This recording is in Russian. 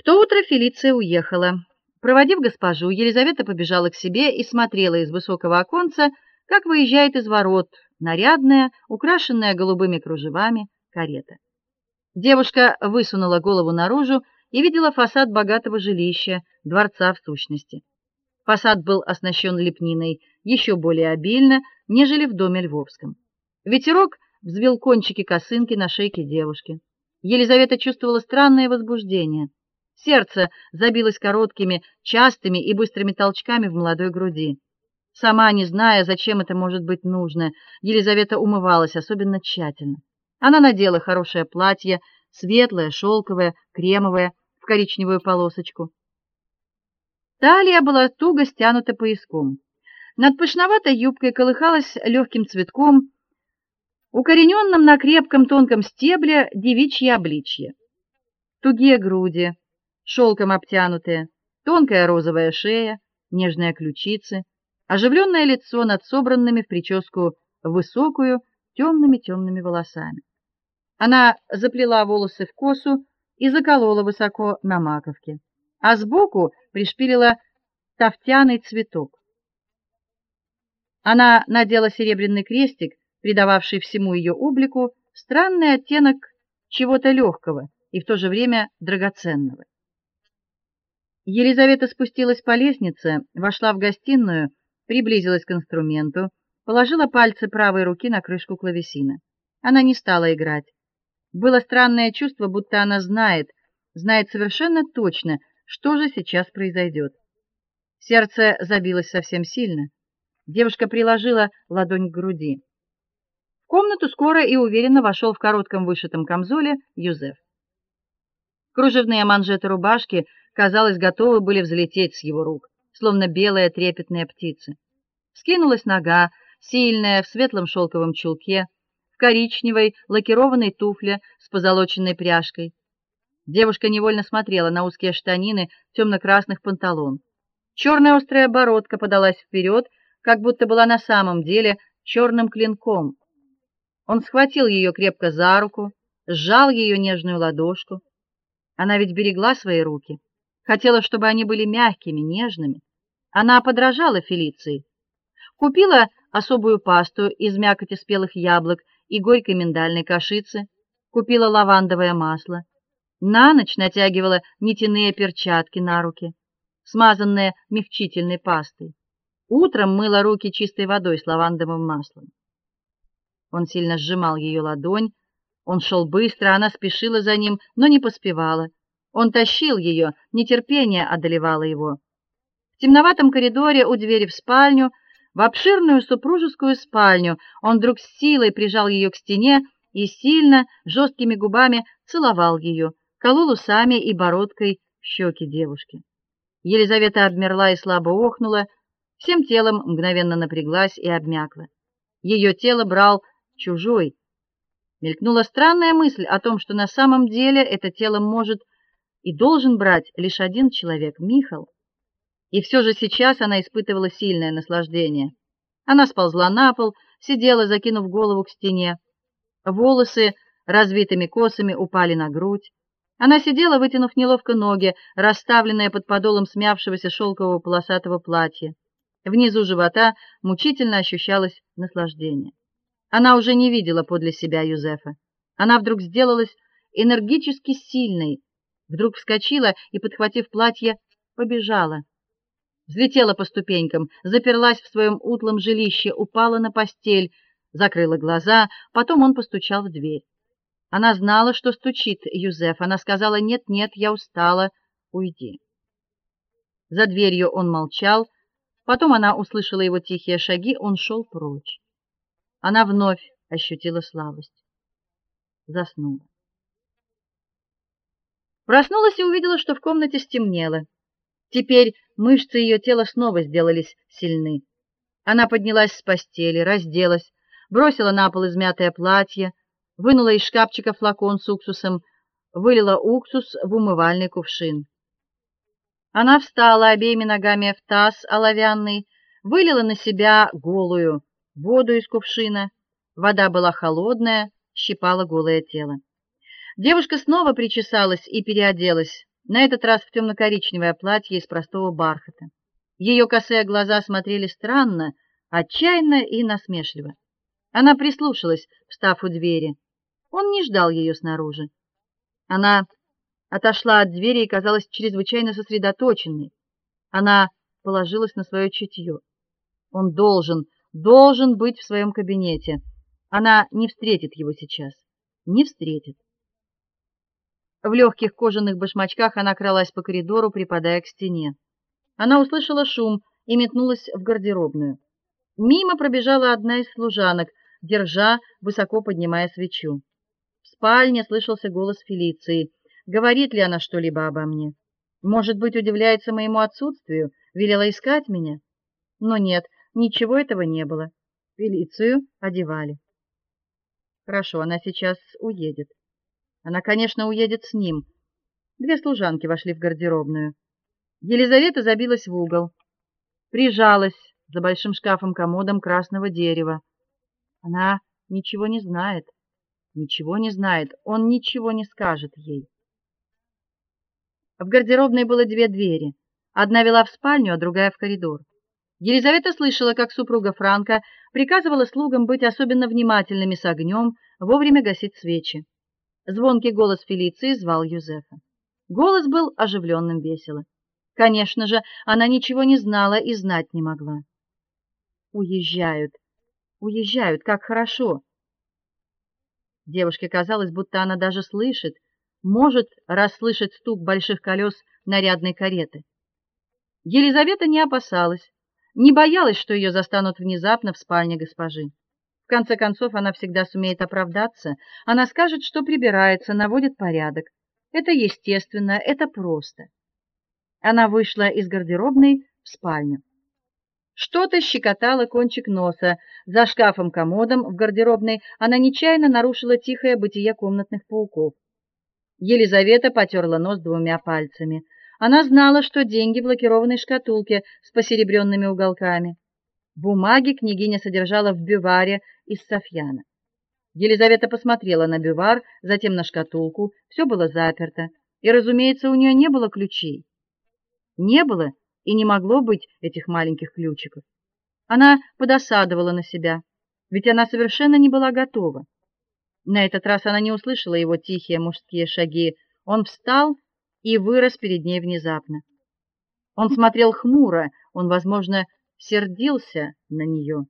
В то утро Фелиция уехала. Проводив госпожу, Елизавета побежала к себе и смотрела из высокого оконца, как выезжает из ворот нарядная, украшенная голубыми кружевами карета. Девушка высунула голову наружу и видела фасад богатого жилища, дворца в сущности. Фасад был оснащен лепниной еще более обильно, нежели в доме Львовском. Ветерок взвил кончики косынки на шейке девушки. Елизавета чувствовала странное возбуждение. Сердце забилось короткими, частыми и быстрыми толчками в молодой груди. Сама не зная, зачем это может быть нужно, Елизавета умывалась особенно тщательно. Она надела хорошее платье, светлое, шелковое, кремовое, в коричневую полосочку. Талия была туго стянута пояском. Над пышноватой юбкой колыхалась легким цветком, укорененным на крепком тонком стебле девичье обличье. Тугие груди, шелком обтянутые, тонкая розовая шея, нежные ключицы, оживленное лицо над собранными в прическу высокую темными темными волосами. Она заплела волосы в косу и заколола высоко на маковке, а сбоку пришпилила тафтяный цветок. Она надела серебряный крестик, придававший всему ее облику странный оттенок чего-то легкого и в то же время драгоценного. Елизавета спустилась по лестнице, вошла в гостиную, приблизилась к инструменту, положила пальцы правой руки на крышку клавесина. Она не стала играть. Было странное чувство, будто она знает, знает совершенно точно, что же сейчас произойдет. Сердце забилось совсем сильно. Девушка приложила ладонь к груди. В комнату скоро и уверенно вошел в коротком вышитом камзоле Юзеф. Кружевные манжеты рубашки казалось, готовы были взлететь с его рук, словно белые трепетные птицы. Скинулась нога, сильная, в светлом шелковом чулке, в коричневой лакированной туфле с позолоченной пряжкой. Девушка невольно смотрела на узкие штанины темно красных панталон. Черная острая бородка подалась вперед, как будто была на самом деле черным клинком. Он схватил ее крепко за руку, сжал ее нежную ладошку. Она ведь берегла свои руки хотела, чтобы они были мягкими, нежными. Она подражала Фелиции. Купила особую пасту из мякоти спелых яблок и горькой миндальной кашицы, купила лавандовое масло. На ночь натягивала нитяные перчатки на руки, смазанные мягчительной пастой. Утром мыла руки чистой водой с лавандовым маслом. Он сильно сжимал ее ладонь. Он шел быстро, она спешила за ним, но не поспевала. Он тащил ее, нетерпение одолевало его. В темноватом коридоре у двери в спальню, в обширную супружескую спальню, он вдруг с силой прижал ее к стене и сильно, жесткими губами целовал ее, колол усами и бородкой щеки девушки. Елизавета обмерла и слабо охнула, всем телом мгновенно напряглась и обмякла. Ее тело брал чужой. Мелькнула странная мысль о том, что на самом деле это тело может и должен брать лишь один человек Михал. И все же сейчас она испытывала сильное наслаждение. Она сползла на пол, сидела, закинув голову к стене. Волосы развитыми косами упали на грудь. Она сидела, вытянув неловко ноги, расставленные под подолом смявшегося шелкового полосатого платья. Внизу живота мучительно ощущалось наслаждение. Она уже не видела подле себя Юзефа. Она вдруг сделалась энергически сильной, Вдруг вскочила и, подхватив платье, побежала. Взлетела по ступенькам, заперлась в своем утлом жилище, упала на постель, закрыла глаза, потом он постучал в дверь. Она знала, что стучит Юзеф. Она сказала: "Нет, нет, я устала, уйди". За дверью он молчал. Потом она услышала его тихие шаги, он шел прочь. Она вновь ощутила слабость. Заснула. Проснулась и увидела, что в комнате стемнело. Теперь мышцы ее тела снова сделались сильны. Она поднялась с постели, разделась, бросила на пол измятое платье, вынула из шкафчика флакон с уксусом, вылила уксус в умывальный кувшин. Она встала обеими ногами в таз оловянный, вылила на себя голую воду из кувшина. Вода была холодная, щипала голое тело. Девушка снова причесалась и переоделась. на этот раз в темно коричневое платье из простого бархата. Ее косые глаза смотрели странно, отчаянно и насмешливо. Она прислушалась, встав у двери. Он не ждал ее снаружи. Она отошла от двери и казалась чрезвычайно сосредоточенной. Она положилась на свое чутье. Он должен, должен быть в своем кабинете. Она не встретит его сейчас. Не встретит. В легких кожаных башмачках она кралась по коридору, припадая к стене. Она услышала шум и метнулась в гардеробную. Мимо пробежала одна из служанок, держа, высоко поднимая свечу. В спальне слышался голос Фелиции. Говорит ли она что-либо обо мне? Может быть, удивляется моему отсутствию, велела искать меня? Но нет, ничего этого не было. Фелицию одевали. Хорошо, она сейчас уедет. Она, конечно, уедет с ним. Две служанки вошли в гардеробную. Елизавета забилась в угол, прижалась за большим шкафом-комодом красного дерева. Она ничего не знает. Ничего не знает. Он ничего не скажет ей. В гардеробной было две двери. Одна вела в спальню, а другая в коридор. Елизавета слышала, как супруга Франка приказывала слугам быть особенно внимательными с огнем, вовремя гасить свечи. Звонкий голос Фелиции звал Юзефа. Голос был оживленным, веселым. Конечно же, она ничего не знала и знать не могла. Уезжают. Уезжают, как хорошо. Девушке казалось, будто она даже слышит, может расслышать стук больших колес нарядной кареты. Елизавета не опасалась, не боялась, что ее застанут внезапно в спальне госпожи. В конце концов, она всегда сумеет оправдаться. Она скажет, что прибирается, наводит порядок. Это естественно, это просто. Она вышла из гардеробной в спальню. Что-то щекотало кончик носа. За шкафом-комодом в гардеробной она нечаянно нарушила тихое бытие комнатных пауков. Елизавета потёрла нос двумя пальцами. Она знала, что деньги в лакированной шкатулке с посеребренными уголками. Бумаги княгиня содержала в бюваре из софьяна. Елизавета посмотрела на бювар, затем на шкатулку. Все было заперто, и, разумеется, у нее не было ключей. Не было и не могло быть этих маленьких ключиков. Она подосадовала на себя, ведь она совершенно не была готова. На этот раз она не услышала его тихие мужские шаги. Он встал и вырос перед ней внезапно. Он смотрел хмуро, он, возможно, сердился на нее.